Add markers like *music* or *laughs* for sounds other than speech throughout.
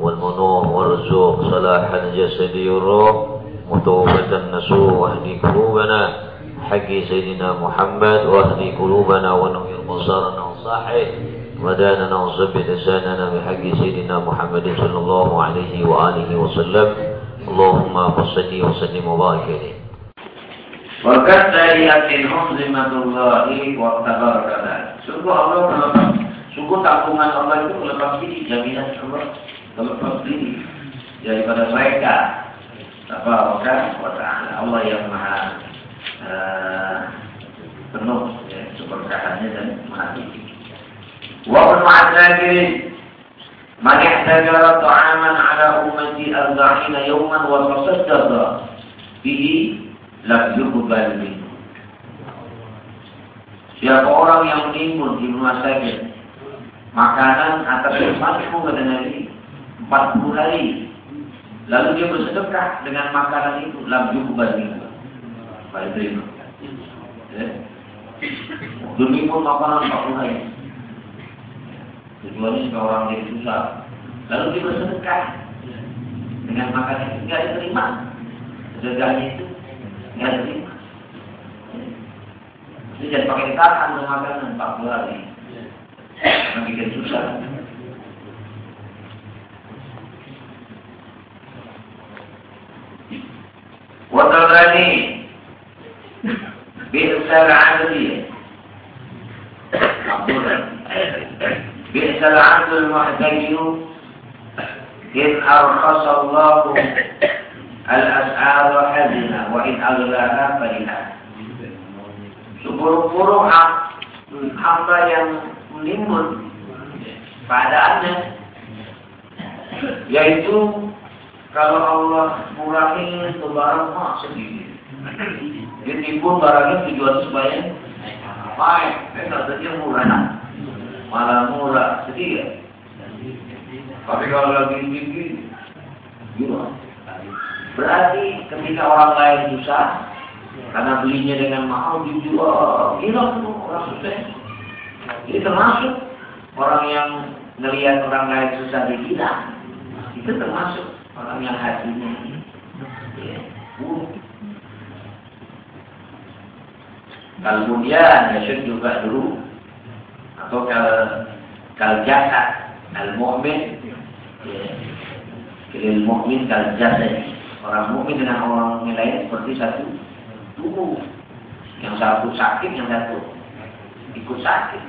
والمنوع والرزوق صلاح الجسد والروح متوبة النسوء واهدي قلوبنا حق سيدنا محمد واهدي قلوبنا ونوير بصارنا وصاحي وداننا وثبت لساننا بحق سيدنا محمد صلى الله عليه وآله وسلم اللهم صل وسلم وبارك عليه وكالتالية حظمة الله وتبارك ذلك Sungguh Allah sungguh tabungan Allah itu melepas diri jaminan Allah terlepas diri daripada mereka. Apa ta'ala Allah? Yang maha uh, penuh ya, keberkahannya dan maha tinggi. Wa ma'adzakir man ihtajara ta'aman ala ummati arba'ina yawman wa tasaddaqa bihi lam yuqbal minhu. Siapa orang yang menimbun di rumah sakit makanan atas umatmu kata Nabi 40 hari. Lalu dia bersedekah dengan makanan itu. Lam yukbal minhu. Baik terima. Ya. Demi pun makanan 40 hari. Tujuannya supaya orang jadi susah. Lalu dia bersedekah dengan makanan itu. Tidak diterima. Sedekahnya itu. Tidak diterima. Jadi jangan pakai tahan untuk makanan 40 hari. Bikin susah. وتغني بئس العدل بئس العبد المحتج إن أرخص الله الأسعار حزنا وإن أغلاها فرحا Seburuk-buruk hamba yang menimbun keadaannya yaitu kalau Allah murahin itu barang mah sedikit. Dia timbun barangnya tujuan supaya baik. Kalau dia murah, malah murah sedikit. Tapi kalau lagi tinggi, gimana? Berarti ketika orang lain susah, karena belinya dengan mahal dijual, gila tuh orang susah. Jadi termasuk orang yang melihat orang lain susah digila, itu termasuk orang yang hatinya ya, buruk. Kemudian ya juga dulu atau kal kal jasad al mu'min. Ya, kal mu'min kal jasad. Orang mukmin dengan orang lain seperti satu tubuh. Yang satu sakit yang satu ikut sakit.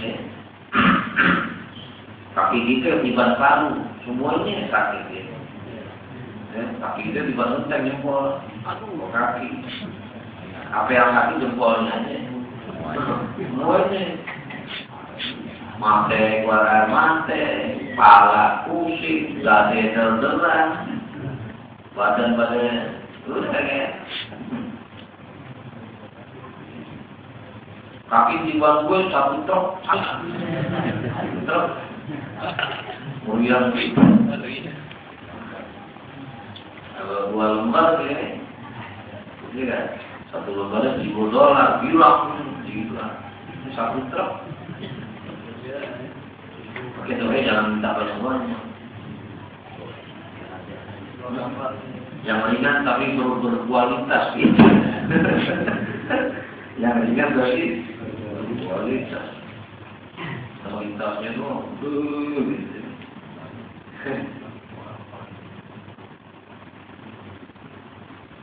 Ya. Kaki kita tiba paru semuanya sakit ya. ya kaki kita tiba enteng jempol. Aduh kaki. Apa yang sakit jempolnya aja. Semuanya. Mate keluar mate pala pusing dada terderang badan badan udah kayak. Kaki di gue satu truk. Truk Itu. Kalau dua lembar ini, ini kan satu lembarnya seribu dolar, bilang gila. Ini satu truk. Oke, tapi jangan minta banyak banyak. Yang ringan tapi ber berkualitas gitu. *laughs* Yang ringan berarti berkualitas Kualitasnya tuh, gitu.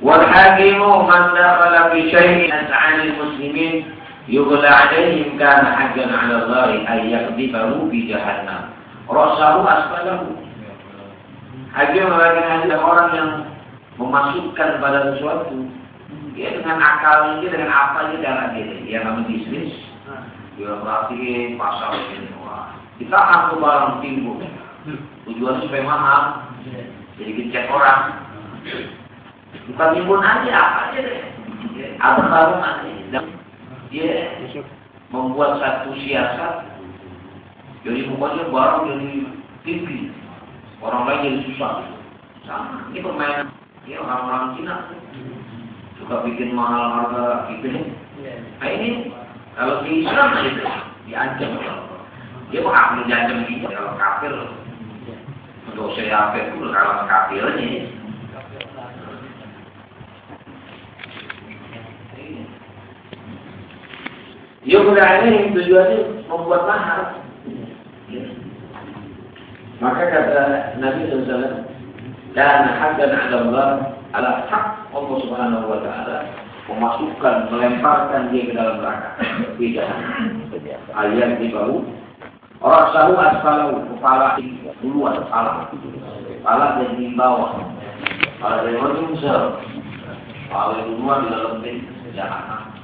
والحاكم من دخل في شيء عن المسلمين يغلى عليهم كان حقا على الله أن يقذفه في جهنم رأسه أسفله Hakim mengatakan ada orang yang memasukkan pada sesuatu ya dengan akalnya dia dengan apa aja darah dia ya namanya bisnis perhatiin pasar ini wah kita aku barang timbul Tujuan supaya mahal. Jadi ngecek orang. Bukan timbun aja, apa aja deh. Abang-abang aja. Dia membuat satu siasat. Jadi pokoknya baru jadi tinggi. Orang lain jadi susah. Sama, ini permainan. Ya orang-orang Cina suka bikin mahal harga gitu. Nah ini kalau di Islam itu diancam Allah. Dia mau hak diancam gitu kalau kafir. Untuk saya kafir itu kalau kafirnya. Ya udah ini tujuannya membuat mahal. Ya. Maka kata Nabi SAW, dan haqqan 'ala Allah ala hak Allah Subhanahu wa taala memasukkan melemparkan dia ke dalam neraka. Tidak. Ayat di bawah. Orang sahu asfalau kepala duluan kepala. Kepala dan di bawah. Kepala dari manusia kepala duluan di dalam jahanam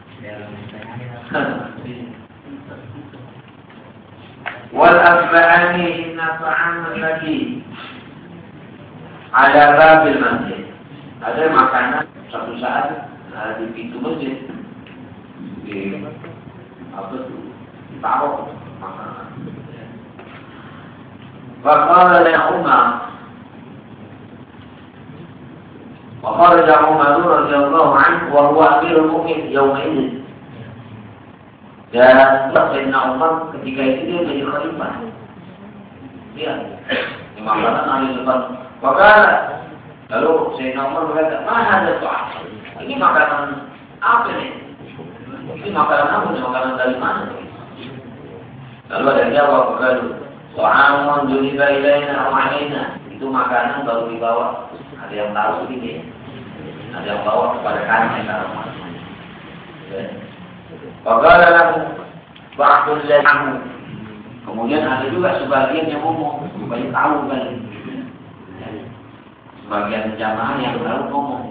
wal asba'ani inna ta'amal lagi. Ada babil masjid. Ada makanan satu saat nah, di pintu masjid di apa tuh taruh makanan. فقال لعمر وخرج عمر رضي الله عنه وهو أمير المؤمنين يومئذ dan Sayyidina Umar ketika itu dia menjadi khalifah. Dia, Imam Hasan ahli depan maka lalu Sayyidina Umar berkata, mana ada soal? ini makanan apa nih? Ini makanan apa nih? Makanan dari mana? Lalu ada jawab berkata, So'amun juliba ilaina alaina. Itu makanan baru dibawa. Ada yang tahu ini. Ada yang bawa kepada kami kalau Faqala lahu ba'dul lahu. Kemudian ada juga sebagian yang ngomong, supaya tahu kan sebagian jamaah yang baru ngomong.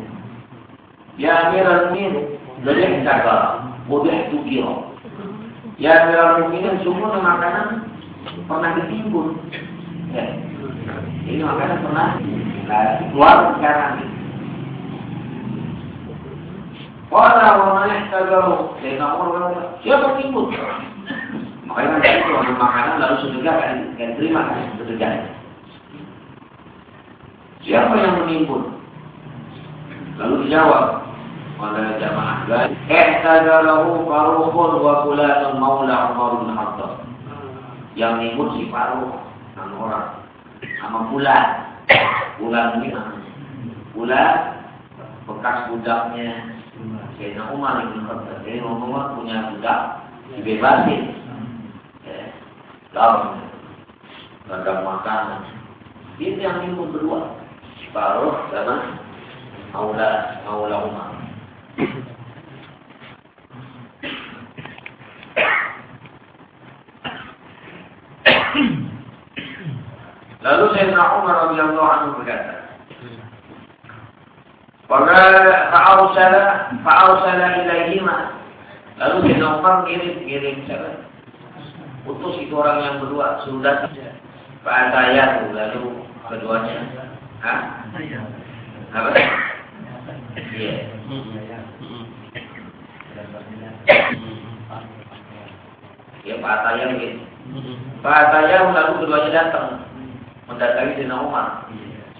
Ya Amirul Mukminin, boleh kata, boleh tukiro. Ya Amirul Mukminin, semua makanan pernah ditimbun. Ya. Ini makanan pernah nah, keluar sekarang. Wala wa man ihtagaru. Saya Umar siapa timbun? Makanya nanti kalau makanan lalu sedekah kan, kan terima kan sedekah. Siapa yang menimbun? Lalu dijawab lain. Ihtadalahu Farukhun wa fulanun maula Umar bin Khattab. Yang nimbun si Faruh, nama orang. Nama Fulan. Fulan ini. Fulan bekas budaknya Sayyidina Umar bin Khattab. Jadi Umar punya budak dibebasin. Ya. Dalam ragam makanan. Itu yang nimbun berdua. Faruq sama Maula Maula Umar. Lalu Sayyidina Umar radhiyallahu anhu berkata, fa'arsala fa'arsala ilaihima. Lalu Sayyidina Umar kirim salah. Utus itu orang yang berdua sudah Fa'atayat lalu keduanya Hah? Apa? Iya. Ya Pak Atayam gitu. Pak Atayam lalu keduanya datang mendatangi Sina Umar.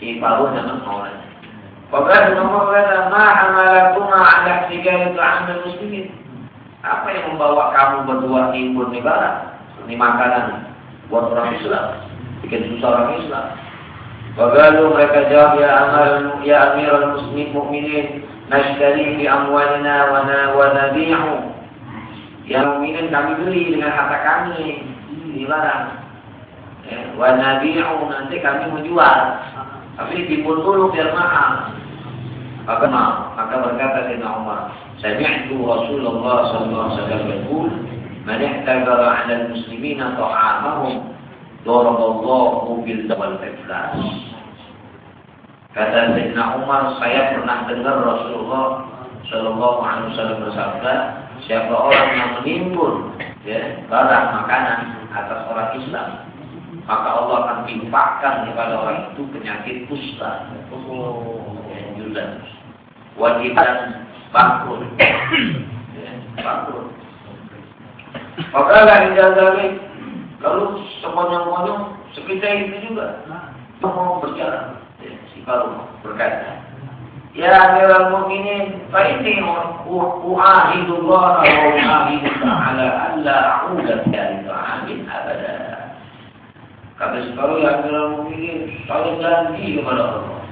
Si Faruh dengan Maulana. Fakar Sina Umar berkata, Ma amalakuma ala tiga itu ahmad muslimin. Apa yang membawa kamu berdua timbun barang? Ini makanan buat orang Islam. Bikin susah orang Islam. Wagalu mereka jawab ya amal ya amirul muslimin mukminin nashtari bi amwalina wa na wa nabi'u. Ya mukminin kami beli dengan harta kami di barang. Ya, wa nabi'u nanti kami menjual. Tapi ditimbun dulu biar mahal. Maka maka berkata Sayyidina Umar, Sami'tu Rasulullah sallallahu alaihi wasallam yaqul, "Man ihtajara 'ala al-muslimina ta'amahum Doroballahu bil wal iflas. Kata Sayyidina Umar, saya pernah dengar Rasulullah Shallallahu Alaihi Wasallam bersabda, siapa orang yang menimbun ya, barang makanan atas orang Islam, maka Allah akan timpakan kepada orang itu penyakit kusta. Oh, juga. Wajiban bangkrut. Ya, bangkrut. Maka lagi dari lalu sekonyong-konyong sekitar itu juga mau berjalan. Ya, si Faruq berkata, Mukminin, fa inni u'ahidu Allah wa u'ahidu ta'ala alla a'uda dari ta'amin abada. Kata separuh ya Amirul Mukminin, saya janji kepada Allah.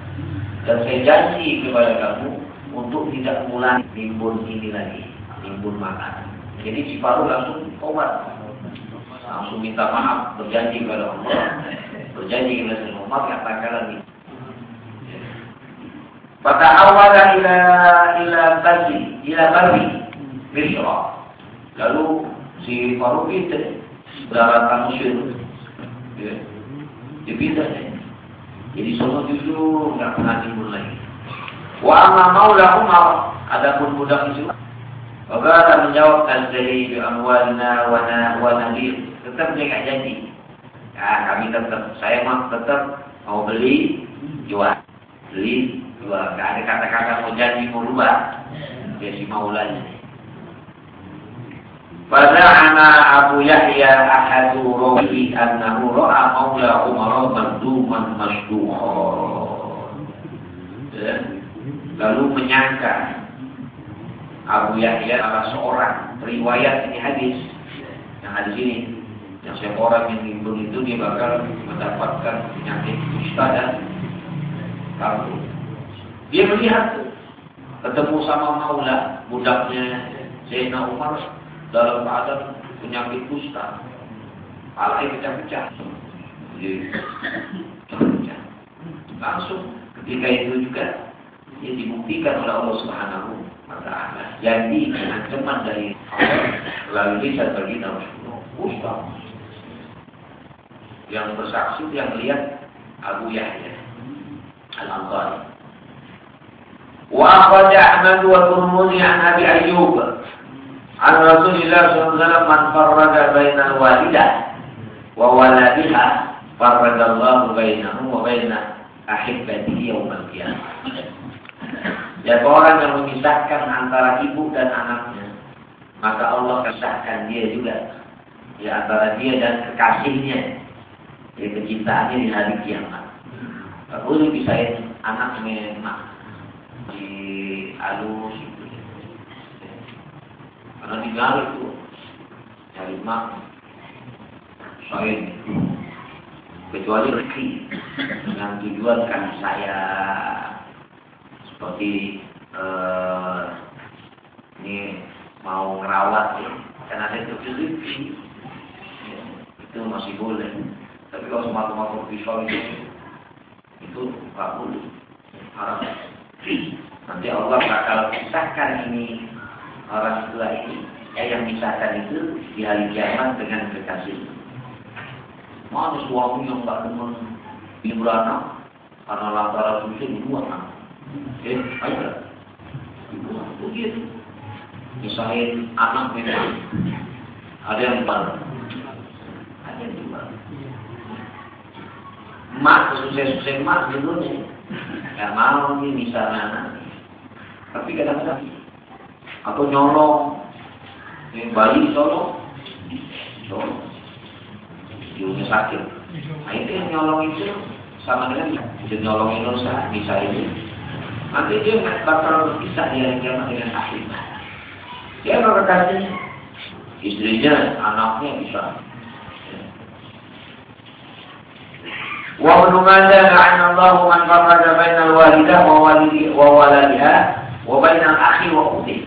Dan saya janji kepada kamu untuk tidak mulai nimbun ini lagi, nimbun makan. Jadi si Faruq langsung tobat. Langsung minta maaf, berjanji kepada Allah. Berjanji kepada Allah, katakan lagi. Fatahawala ila ila bagi ila bagi Misra. Lalu si Faruk itu berangkat Mesir. Ya. Dia. Jadi semua justru nggak pernah timbul lagi. Wa amma maula Umar, adapun budak itu Maka menjawab Al-Zali bi amwalina wa na wa nadir. Tetap dia nggak janji. Ya, kami tetap, saya mah tetap mau beli, jual. Beli, dua nggak ada kata-kata mau janji mau rubah. Dia si maulanya. Pada anak Abu Yahya ahadu rawi annahu ra'a maula Umar marduman masduhon ya. lalu menyangka Abu Yahya adalah seorang riwayat ini hadis. Yang hadis ini yang seorang yang timbul itu dia bakal mendapatkan penyakit kusta dan kambuh dia melihat ketemu sama Maula, budaknya Zainal Umar dalam keadaan penyakit kusta. Alai pecah-pecah. Langsung ketika itu juga dia dibuktikan oleh Allah Subhanahu wa taala. Jadi ancaman dari lalu bisa terjadi kusta. Yang bersaksi yang lihat Abu Yahya Al-Ansari وأخرج أحمد والترمذي عن أبي أيوب عن رسول الله صلى الله عليه وسلم من فرج بين الوالدة وولدها فرج الله بينه وبين أحبته يوم القيامة Ya orang yang memisahkan antara ibu dan anaknya, maka Allah pisahkan dia juga ya antara dia dan kekasihnya, ya kecintaannya di hari kiamat. Tak boleh pisahin anak memang di halus itu karena tinggal itu cari mak saya kecuali rezeki dengan tujuan kan saya seperti eh, ini mau ngerawat ya. Kan ada rezeki ya, itu. Masih boleh. Tapi kalau semata-mata pisau itu itu nggak boleh. Haram Nanti Allah bakal pisahkan ini orang tua ini. Ya, yang pisahkan itu di hari kiamat dengan kekasih. Mana suami yang tak demen ini beranak karena lantaran susah dibuat anak. Eh, ayo dibuat begitu. Misalnya anak memang ada yang baru, ada yang baru. Mak susah-susah mak dulu nih nggak mau nih misalnya. Tapi kadang-kadang atau nyolong, ini bayi nyolong, hidungnya sakit. Nah itu yang nyolong itu sama dengan dia nyolong Indonesia bisa ini. Nanti dia bakal berpisah dia dengan akhir. Dia bakal kasih istrinya, anaknya bisa وابن ماجه لعن الله من فرج بين الوالدة وولدها وبين الأخ وأخته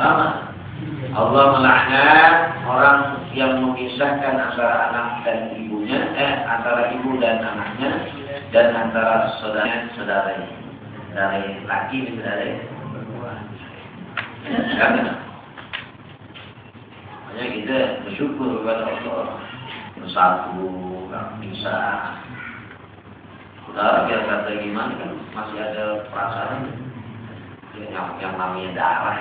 sama Allah melaknat orang yang memisahkan antara anak dan ibunya, eh antara ibu dan anaknya, dan antara saudara saudaranya, dari laki dan dari perempuan. Karena Makanya kita bersyukur kepada Allah bersatu, bisa Saudara biar kata gimana kan masih ada perasaan yang, yang namanya darah.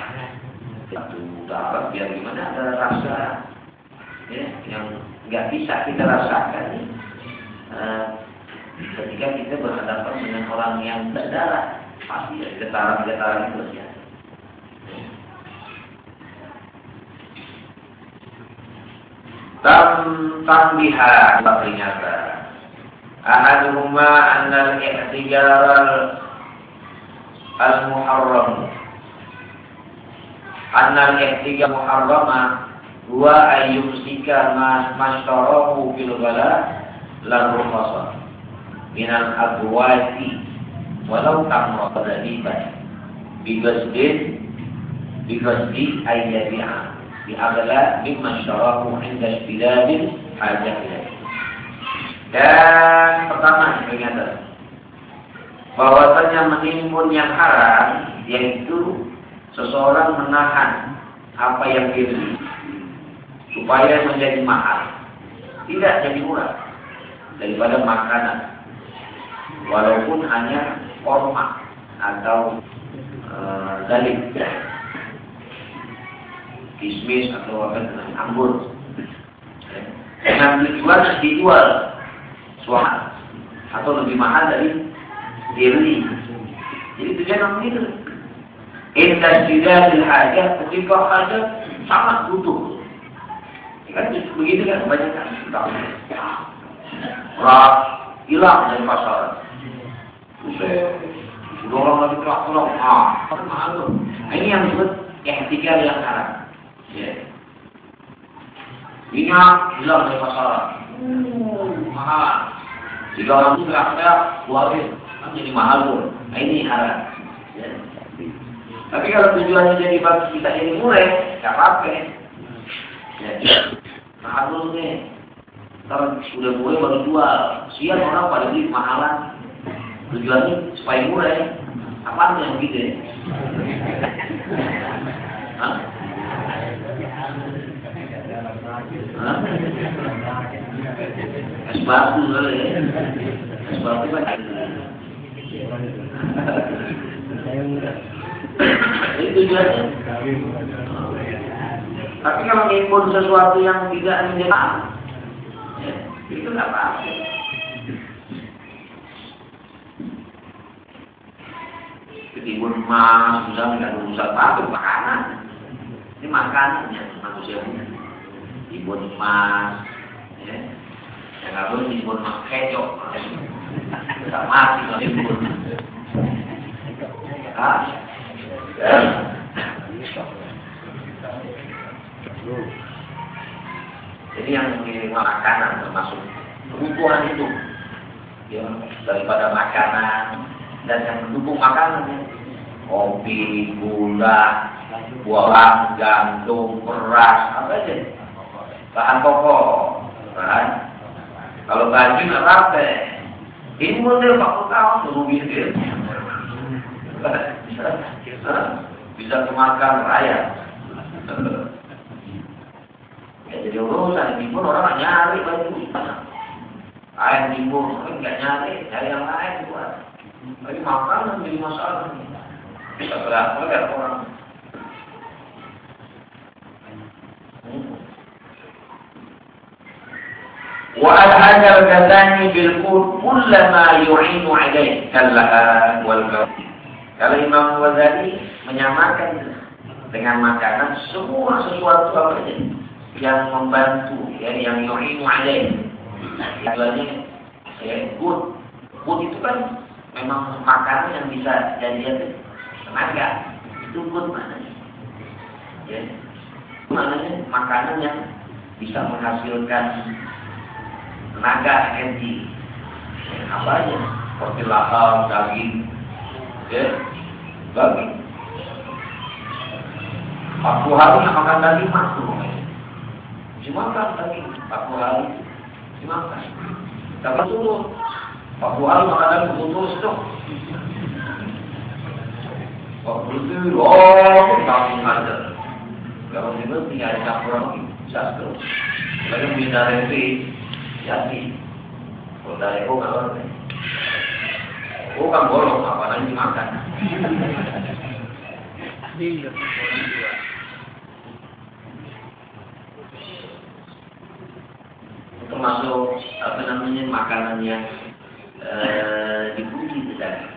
Satu darah biar gimana ada rasa ya, yang nggak bisa kita rasakan. uh, ketika kita berhadapan dengan orang yang berdarah pasti ya getaran-getaran itu ya. Tam tambiha peringatan. Ahaduhuma annal i'tijar al-muharram. Annal i'tijar muharrama huwa ayyumsika ma mashtarahu fil ghala lan rukhasa minal abwati walau tamra qadaliban bigasdin bigasdi ayyabi'a bi agla mimma syarahu inda istidadin hajat dan pertama peringatan bahwasanya menimbun yang haram yaitu seseorang menahan apa yang dibeli supaya menjadi mahal. Tidak jadi murah daripada makanan. Walaupun hanya korma atau e, kismis atau apa anggur. Dengan tujuan dijual suara atau lebih mahal dari dibeli jadi tujuan begitu Indah tidak hajat ketika ada sangat butuh kan begitu kan kebanyakan Ras hilang dari pasaran. Sudah orang lagi kerak tolong. Ah, tuh. Ini yang disebut ihtikar yang haram. Ya. Minyak hilang dari pasaran. mahal. Jika orang itu teriak-teriak, keluarin. Kan jadi mahal pun. Nah, ini haram. Ya. Tapi kalau tujuannya jadi bagi kita jadi murah, nggak apa-apa. Ya. Nah, harusnya kalau sudah mulai baru jual. Siang orang pada beli mahalan. Tujuannya supaya murah ya. Apa yang begitu ya? Es batu ya. Es batu kan. Itu tujuannya. Tapi kalau ngimpun sesuatu yang tidak menjadi itu nggak apa-apa. Ketimbun emas, sudah nggak urusan apa makanan. Ini makanannya manusia punya. Timbun emas, ya. Boleh timbun emas kecok. Bisa mati kalau timbun. Ah, ya. Jadi yang mengirim makanan termasuk kebutuhan itu ya, daripada makanan dan yang mendukung makanan kopi, gula, buah, gantung, beras, apa aja bahan pokok, bahan kalau baju rapi, ini model Pak tahun suruh mikir bisa kemakan raya ya jadi urusan timbul orang nyari baju. Air timbul orang nggak nyari cari yang lain buat. Tapi makan menjadi masalah. Kita berapa orang وألحق الغزاني بالقول كل ما يعين عليه كاللحان والكوي Kalau Imam Ghazali menyamakan dengan makanan semua sesuatu apa saja yang membantu ya yang yu'inu alaih tujuannya ya good good itu kan memang makanan yang bisa jadi tenaga itu good maknanya ya maknanya makanan yang bisa menghasilkan tenaga energi ya, apa aja seperti lapar daging. Ya. Daging. Waktu hari makan daging masuk dimakan lagi 40 hari dimakan. Dapat turun 40 hari makan lagi betul dong. Waktu itu oh kamu ngajar. Kalau itu tinggal campur lagi bisa terus. Lagi menghindari jadi kalau dari oh kalau Oh kan bolong, apa lagi dimakan? Iya, termasuk apa namanya makanan yang eh, dipuji. Ya.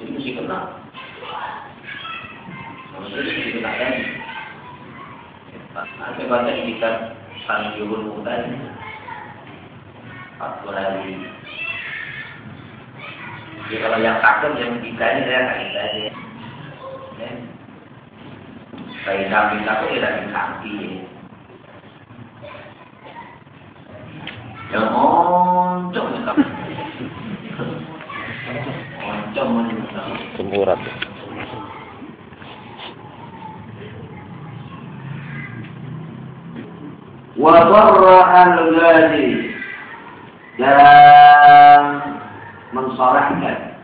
Jadi mesti kenal. Maksudnya mesti kenal tadi. Ada baca kitab Tanjurul Muhtadi. Empat hari. Jadi kalau yang takut yang kita ini saya akan kita aja. Ya. Kayak kambing takut ya daging kaki. Yang oncom ya Oncom *laughs* menyebutkan. Semburat. وبرأ الغالي dan mensarahkan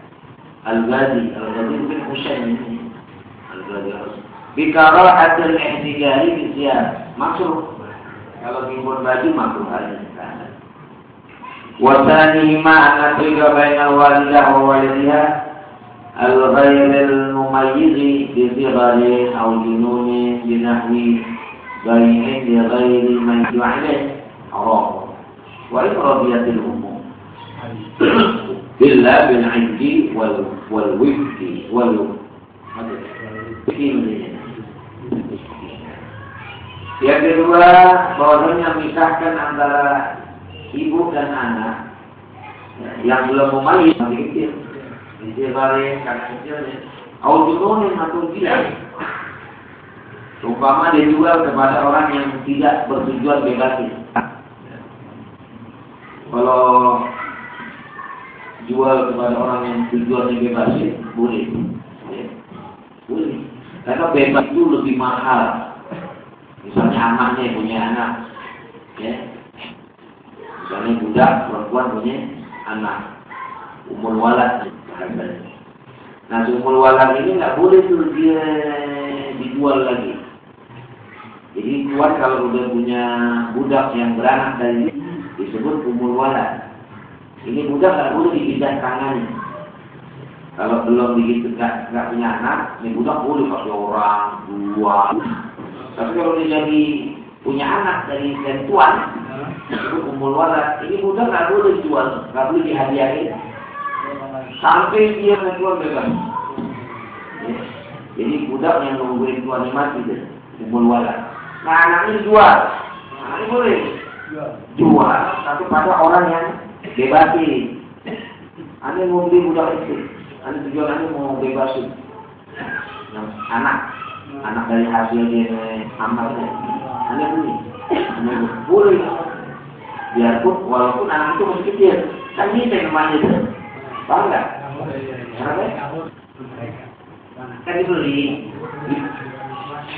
Al-Ghazali Al-Ghazali bin Husain ini Al-Ghazali Bikarah adil ihtigari bisyar Masuk Kalau timbun baju makruh aja وثانيهما أن نفرق بين الوالدة ووالدها الغير المميز بصغر أو جنون بنحو بين لغير من عليه حرام وإن رضيت الأم إلا بالعند والوفق والوفق Yang kedua, bahwasanya memisahkan antara ibu dan anak ya, yang belum memayis masih kecil, kecil balik, kakak kecilnya, aujununin atau gila. Umpama dia jual kepada orang yang tidak bertujuan bebasin. Kalau jual kepada orang yang tujuan bebasin, boleh. Ya. Boleh. Karena bebas itu lebih mahal Misalnya anaknya punya anak, ya. Misalnya budak perempuan punya anak, umur walad Nah, umur walad ini nggak boleh tuh dia dijual lagi. Jadi tuan kalau udah punya budak yang beranak dari ini disebut umur walad. Ini budak nggak boleh dipindah tangannya. Kalau belum begitu nggak punya anak, ini budak boleh pakai orang dua tapi kalau dia jadi punya anak dari dari tuan, itu umur walad, ini mudah nggak boleh dijual, nggak boleh dihadiahin. Sampai dia menjual bebas. Jadi budak yang nungguin tuan mati umur walad. Nah anaknya dijual, anaknya boleh jual, tapi pada orang yang bebasin. Anda mau beli budak itu, anda tujuan anda mau bebasin. Yang anak. Anak dari hasil dia amalnya hanya beli. Hanya boleh. Biarpun walaupun anak itu masih kecil. Kan ini yang namanya itu paham nggak? Kenapa kan dibeli.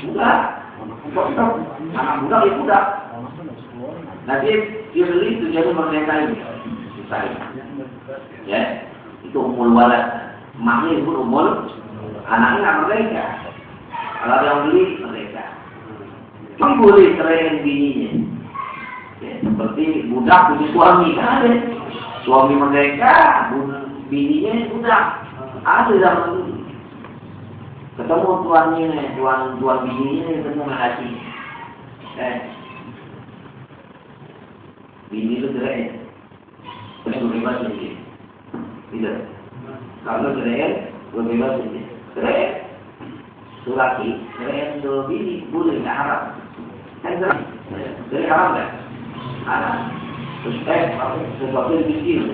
Enggak anak muda itu budak nanti dia beli tujuannya merdeka ini misalnya ya itu umur walad maknya itu umur anaknya merdeka kalau yang beli mereka. Memang boleh cerai bininya. Ya, seperti budak punya suami kan ada. Suami mereka, bininya budak. Ada zaman. Ketemu tuannya, tuan tuan bininya ketemu hati. Eh, bini itu cerai. Ini bebas ini. Tidak. Kalau cerai, bebas ini. Cerai laki rendo bini boleh nggak haram kan jadi haram nggak haram terus eh sesuatu yang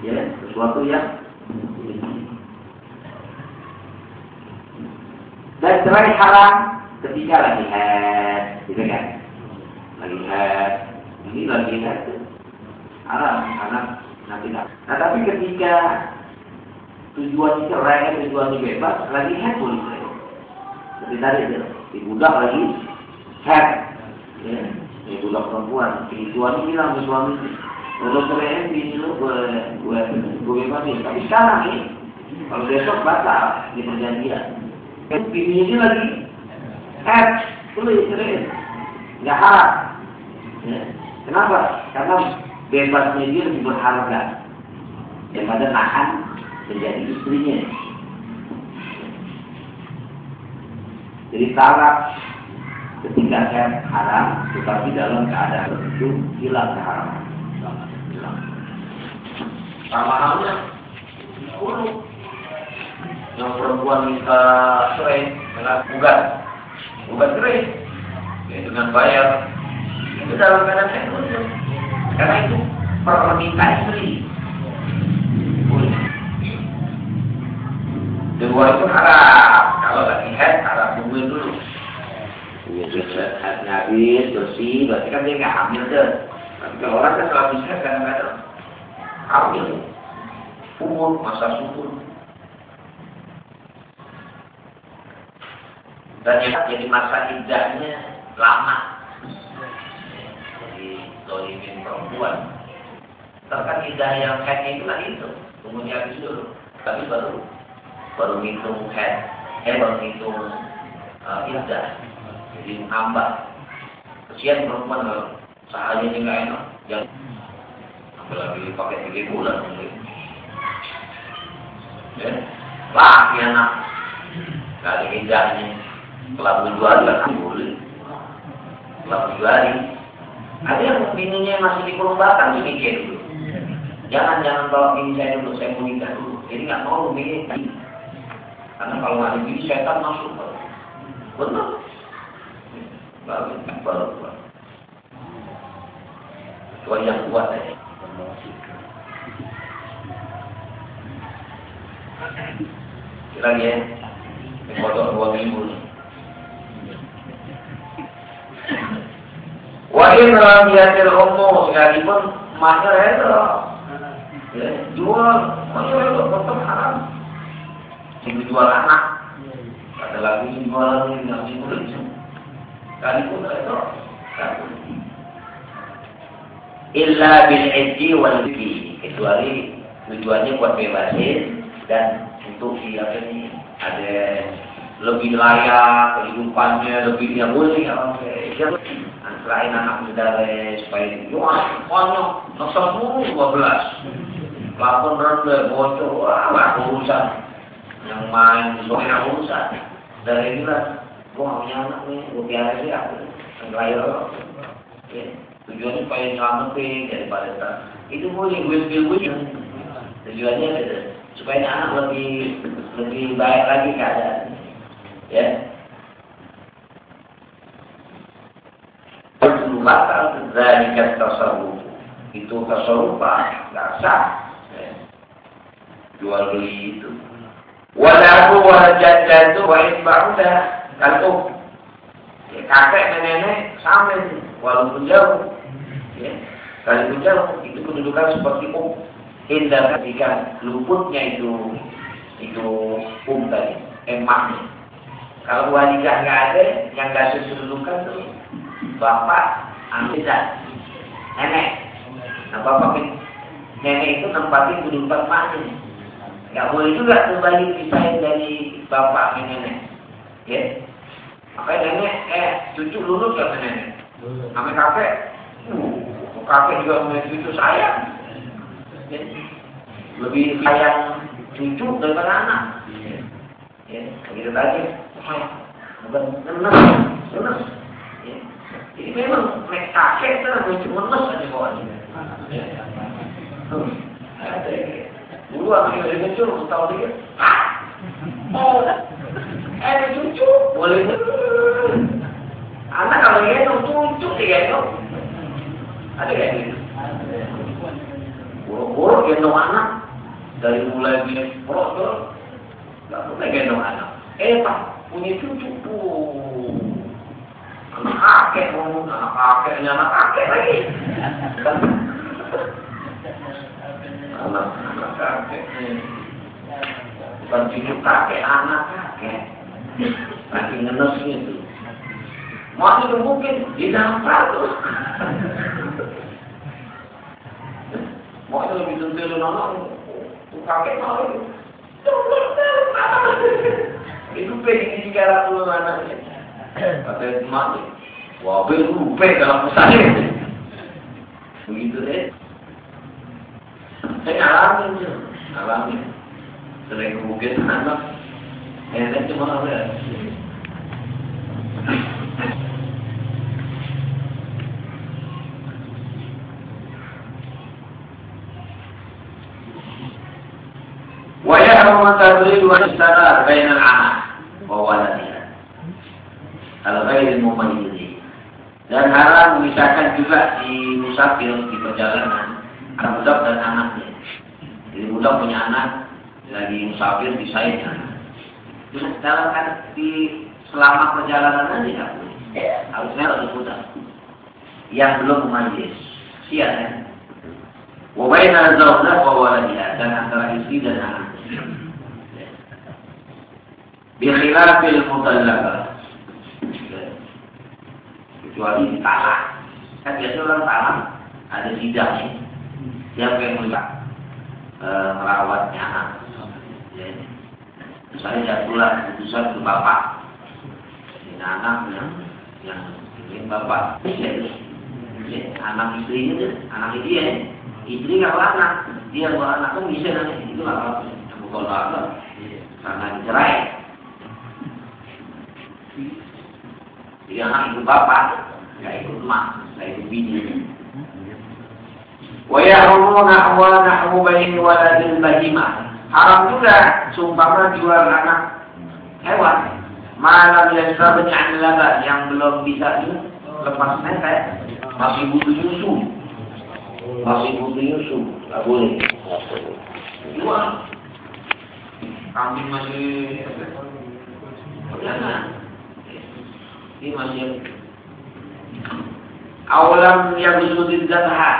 ya sesuatu yang dan cerai haram ketika lagi head gitu kan lagi head ini lagi head haram karena nanti nah tapi ketika tujuannya cerai tujuannya bebas lagi head boleh ditarik dia. Di budak lagi head. Ya. Di budak perempuan. Di suami bilang suami. Kalau keren bini lu gue gue gue bebasin. Tapi sekarang nih, kalau besok batal di perjanjian. Kan bini ini lagi head. Tulis keren. Nggak harap. Ya. Kenapa? Karena bebasnya dia lebih berharga daripada nahan menjadi istrinya. Jadi taraf Ketika saya haram, tetapi dalam keadaan tertentu hilang keharaman. Sama halnya, sepuluh. Yang perempuan minta cerai, kena bukan, bukan cerai, ya, dengan bayar. Itu dalam keadaan tertentu. Karena itu permintaan beli. Kedua itu haram. Kalau lagi head, haram tungguin dulu. Headnya habis, bersih, berarti kan dia nggak hamil deh. Tapi orang kan selalu bisa kadang-kadang hamil. Umur, masa subur. Dan yang jadi masa idahnya lama. Jadi dolimin perempuan. Terkan idah yang headnya itu lah itu. Tunggu dia habis dulu. Tapi baru baru ngitung head, eh baru ngitung uh. Jadi hamba. Kesian perempuan kalau sehari ini enak. Yang apalagi pakai tiga bulan. Ya, laki anak. Gak ada. Tujuh hari kan boleh. Tujuh hari. Ada yang bininya masih di kurung batang sedikit dulu. Jangan jangan bawa bini saya dulu, saya mau nikah dulu. Jadi nggak mau bini. Karena kalau ada bini setan masuk. Benar. Baru baru kuat. Kecuali yang kuat aja. Lagi ya, kodok dua minggu. Wa in lam yatil ummu sekalipun mahir itu. Ya, jual. Mahir itu tetap haram. Sing jual anak. Ada lagi jual lagi nggak boleh sekalipun itu illa bil iddi wal kecuali tujuannya buat bebasin dan untuk apa ini ada lebih layak kehidupannya lebih apa selain anak muda supaya wah konyol nomor dulu dua belas. Lapor rendah bocor wah lah urusan. Yang main soalnya urusan. Dari inilah gua punya anak nih gua biara dia yang lahir ya tujuannya supaya nyelamatin daripada itu boleh gue gue tujuannya supaya anak lebih lebih baik lagi keadaan. Ya batal zalika tasarruf itu tasarruf nggak sah. Ya. jual beli itu. Walahu wa jaddatu wa isba'uda kalau ya, kakek nenek sama walaupun jauh. Ya. Sekalipun jauh itu kedudukan seperti um. Indah ketika luputnya itu itu um tadi emaknya. Kalau wanita nggak ada yang nggak sesudukan tuh bapak Amidah nenek. Nah bapak nenek itu nempatin kedudukan maknya nggak boleh juga kembali pisahin dari bapak ke nenek. Ya? Apa nenek? Eh cucu lulus ke nenek? Sama kakek? Uh, kakek juga punya cucu sayang ya. lebih sayang cucu daripada anak. Ya gitu tadi bukan nenek nenek ya. Jadi memang naik kakek itu namanya cuma nenek aja bawahnya ya. ada dulu anak dari kecil tahu dia. Oh eh cucu boleh. Anak kalau gendong cucu digendong ada kayak gitu buru-buru gendong anak. Dari mulai dia protol nggak boleh gendong anak. Eh pak punya cucu tuh anak kakek ngomong anak kakeknya anak kakek lagi. Anak anak kakek bukan cucu kakek anak kakek. Lagi ngenes mau itu mungkin di dalam terus. Mau itu lebih tentu nama tuh kakek mau itu. Pengen tiga ratus anaknya Pakai mati. Wah, rupe dalam pusatnya. Begitu deh. Saya alami, alami. Sering mungkin anak, saya cuma ada. ويحرم تبريد السرار anak العمى وولده Al-ghairil mumayyizi. Dan haram memisahkan juga di musafir di perjalanan anak budak dan anaknya. Jadi budak punya anak lagi musafir di saya. Terus dalam kan di selama perjalanan nggak boleh. Harusnya harus budak yang belum memayyiz. Siap ya. Wa baina zawjah wa waladiha dan antara istri dan anak. Bi khilafil mutallaqah. Kecuali ditalak. Kan biasa orang talak ada sidangnya. Siapa yang melihat e, merawatnya. Ya. Misalnya jatuhlah keputusan ke bapak. Ini anak yang yang ingin bapak. Ya, ya, anak istrinya itu, anak dia. Istri nggak anak, dia bawa anak kan bisa nanti itu apa-apa. Bukan apa karena dicerai. Jadi anak itu bapak, nggak ikut emak, nggak ikut bini. Wa yahrumuna wa nahwu bain waladil bahimah. Haram juga sumpah jual anak hewan. Malam yang sudah yang belum bisa lepas netek masih butuh susu masih butuh susu nggak boleh jual kambing masih jangan ini masih awalam yang disebut zakat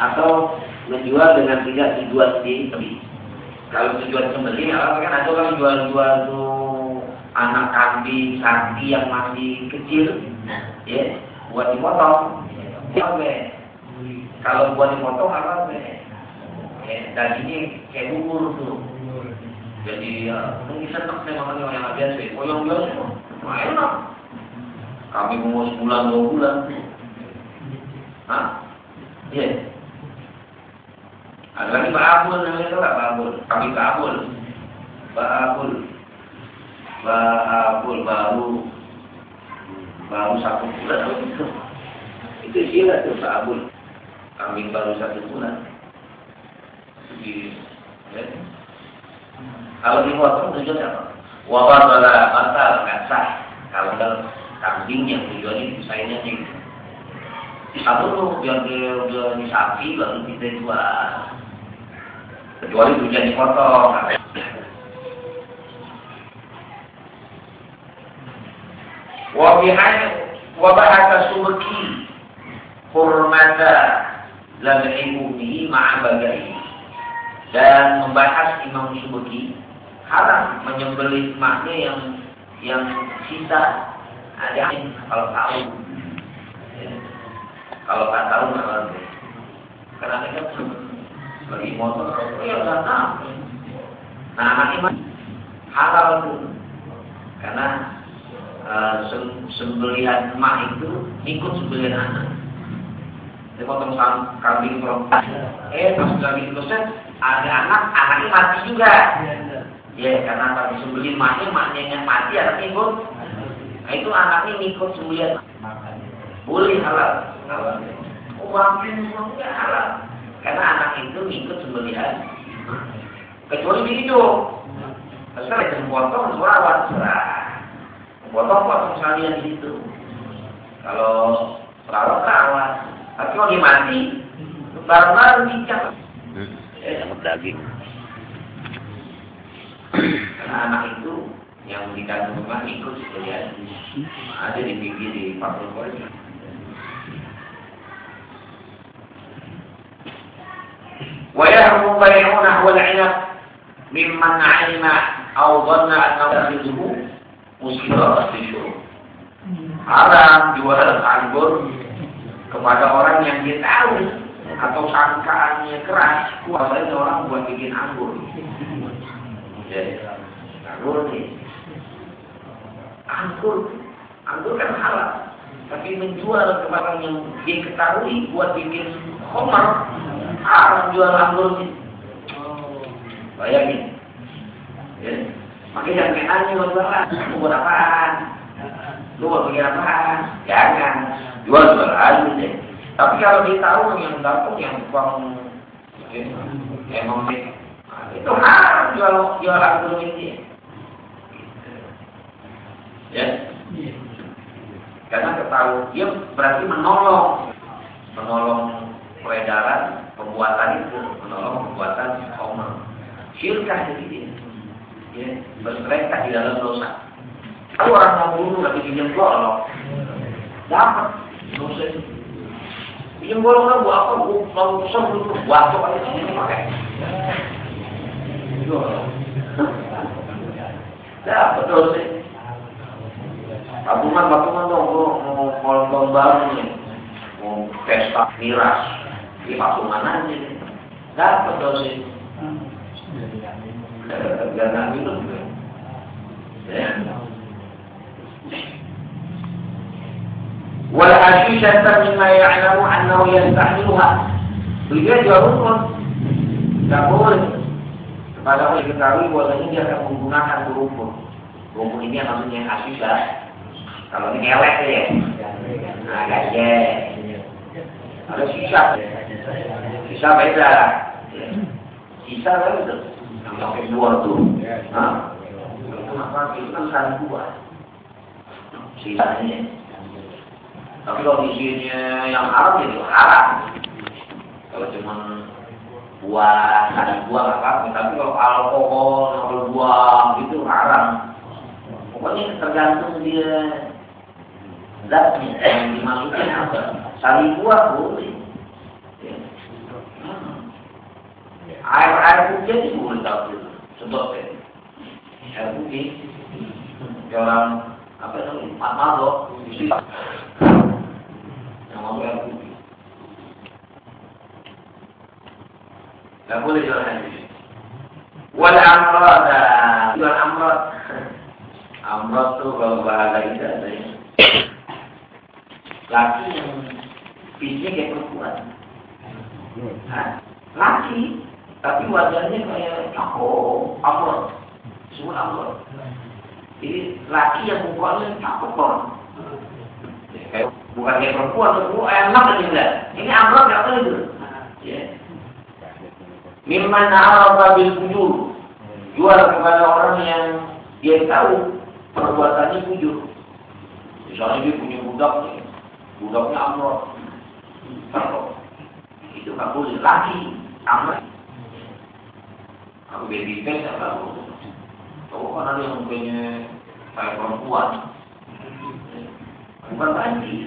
atau menjual dengan tidak dijual di kalau tujuan sembelih apa kan ada orang jual-jual tuh anak kambing sapi yang masih kecil ya buat dipotong Oke. Kalau buat dipotong apa ya, dagingnya kayak bubur tuh. Jadi ya, mungkin seneng sih makanya yang biasa. Koyong biasa, wah enak. Kami mau sebulan dua bulan. Hah? Iya. Ada lagi babul namanya itu nggak babul. Kami babul. Babul. Babul baru baru satu bulan itu istilah tuh sabun kambing baru satu bulan di ya. kalau dipotong tujuannya apa wabah batal nggak sah kalau kambing yang tujuannya sayangnya nih satu tuh dia udah di sapi baru kita jual. Kecuali tujuan dipotong Wabihan wabahata subki hurmata ladhi ummihi ma'a dan membahas Imam Subuki haram menyembelih maknya yang yang sisa yang kalau tahu. Kalau tak tahu nggak karena mereka bagi motor ya nggak tahu. Nah anaknya halal itu. Karena uh, sembelihan emak itu ikut sembelihan anak. Dia potong kambing perempuan. Eh, pas kambing selesai, ada anak, anaknya mati juga. Ya, yeah, karena tadi sembelih maknya, maknya yang mati, anaknya ikut. Nah, itu anaknya ikut sembelihan. Boleh halal. Kambing semuanya halal. Karena anak itu ikut sembelihan. Kecuali di hidup. Sekarang itu potong, surawat, serah. Potong potong sekalian di situ. Kalau perawat perawat, tapi kalau dia mati, barang-barang dicap. Hmm. daging. Karena anak itu yang dikandung rumah ikut sekalian. Ada di pinggir di Papua Korea. ويحرم بيع نحو العنب ممن علم أو ظن أنه يأخذه مسكرات الشروب haram jual anggur kepada orang yang dia tahu atau sangkaannya keras kuasanya orang buat bikin anggur ya anggur nih anggur. Anggur kan halal. Tapi menjual kepada yang dia ketahui buat bikin komar haram jual anggur nih bayangin. Ya. Makanya jangan nanya buat buat apaan? Lu buat bikin apaan? Jangan. Jual jual aja deh. Tapi kalau dia tahu yang datang yang tukang emang Nah, itu haram jual jual anggur ini. Ya. Karena ketahui dia berarti menolong menolong peredaran pembuatan itu, menolong pembuatan homer. Syirkah jadi dia. Ya, berserengkah di dalam dosa. Kalau orang mau bunuh lagi pinjam golok, dapat dosa. Pinjam golok kan buat apa? Mau usah bunuh, buat apa sini pakai. Dapat dosa. Tabungan, tabungan dong, gue mau kolom tahun baru nih, mau pesta miras, di patungan aja. Dapat dong sih. Gak minum gue. Ya. Wal asyishata mimma ya'lamu annahu yastahmiluha. Beliau juga rukun. tidak boleh kepada orang diketahui bahwasanya dia akan menggunakan kerupuk. Kerupuk ini maksudnya asyidah kalau ini elek ya. Nah gajah Ada sisa. Sisa beda. Sisa kan itu. Pakai dua tuh. Hah? Kenapa itu kan dua Sisanya tapi kalau isinya yang haram jadi haram. Kalau cuma buah, ada buah apa-apa. Tapi kalau alkohol, kalau buah itu haram. Pokoknya tergantung dia zatnya yang dimasukkan apa. Sari buah boleh. Air air putih itu boleh tahu sebab ya. Air putih. Orang apa namanya? Pak Mado, mau air putih. Tidak boleh jual hadis. Wal amrad, jual amrad. Amrad tuh kalau bahasa kita ada. Laki yang fisiknya kayak perempuan. Hah? Laki, tapi wajahnya kayak cakep, amrad. Semua amrad. Jadi laki yang mukanya cakep banget. Kayak bukan kayak perempuan, perempuan enak aja enggak. Ini amrod apa itu? Ya. Mimman arafa bil fujur. Jual kepada orang yang dia tahu perbuatannya fujur. Misalnya dia punya budak budaknya amrod. Kalau itu nggak boleh. Lagi. Amrod. Aku baby face apa? Tahu kan ada yang punya kayak perempuan, bukan mandi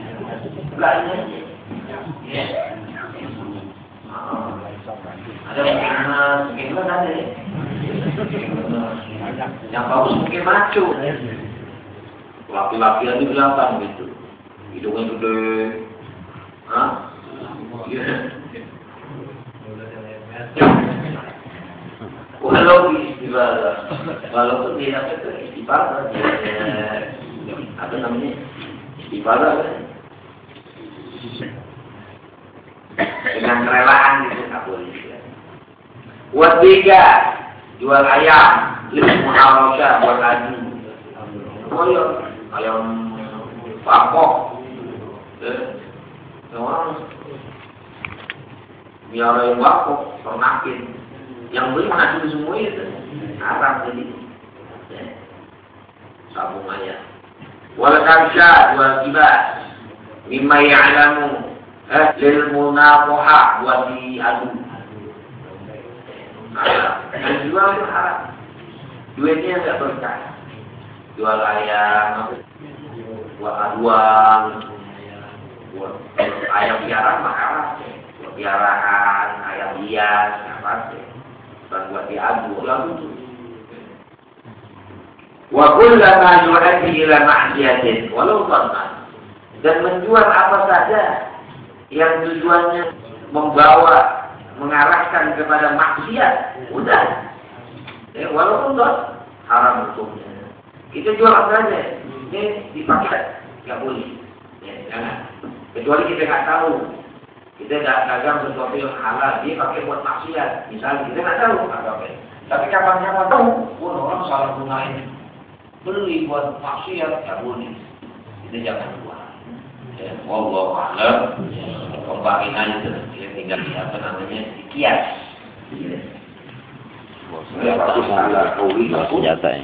belanja aja. Ya. Ada yang mungkin ada ya. Yang bagus mungkin maco. Laki-laki aja di belakang gitu hidungnya gede Hah? Iya. Walau istighfar, walaupun dia apa itu istighfar, apa namanya ibadah kan? dengan kerelaan gitu nggak boleh ya. buat tiga jual ayam ilmu muharosha buat haji oh iya ayam pakok orang biar ayam pakok ternakin yang beli mana semua itu. Haram jadi. Sabung ayam wal karsha wal kibas mimma ya'lamu eh, lil munafaha buat diadu. Yang jual itu haram. Duitnya nggak berkah. Jual ayam buat aduan ayam piaraan mahal buat piaraan ayam hias apa sih dan buat diadu lalu tuh Wa kullama yu'addi ila ma'siyatin walau dhanna. Dan menjual apa saja yang tujuannya membawa mengarahkan kepada maksiat, udah. Ya, walaupun dot haram hukumnya. Kita jual apa saja, ini dipakai, nggak boleh. Ya, jangan. Kecuali kita nggak tahu, kita nggak dagang sesuatu yang halal, dia pakai buat maksiat. Misalnya kita nggak tahu. Apa apa. Tapi kapan-kapan tahu, pun orang salah gunain. Beli buat maksiat ya boleh. Itu jangan buat. Ya wallahu a'lam. Kembali aja ya tinggal apa namanya? Kias. Senjata ya.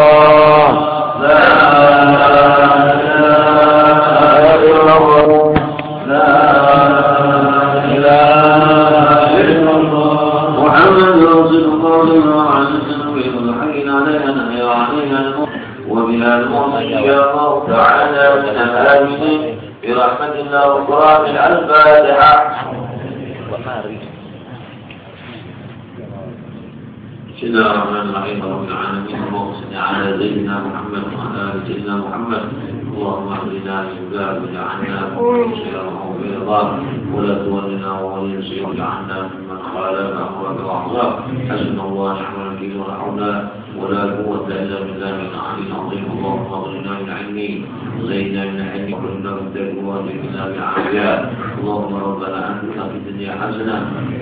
المسيح لعنا من خالنا وبرعنا حسبنا الله نعم الوكيل ونعمنا ولا قوة إلا بالله من العلي العظيم. اللهم اغننا من علمي. زيدنا من تقوى وجعلنا بعافيه اللهم ربنا آتنا في الدنيا حسنة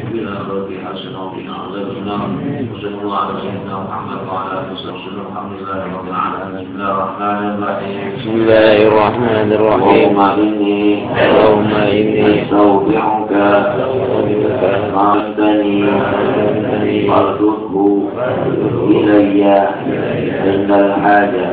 وفي الآخرة حسنة وقنا عذاب النار. وصلى الله على سيدنا محمد وعلى آله وصحبه وسلم. الحمد لله رب العالمين. بسم الله الرحمن الرحيم. بسم الله الرحمن الرحيم. اللهم إني استودعك ما فارده إلي. عند الحاجة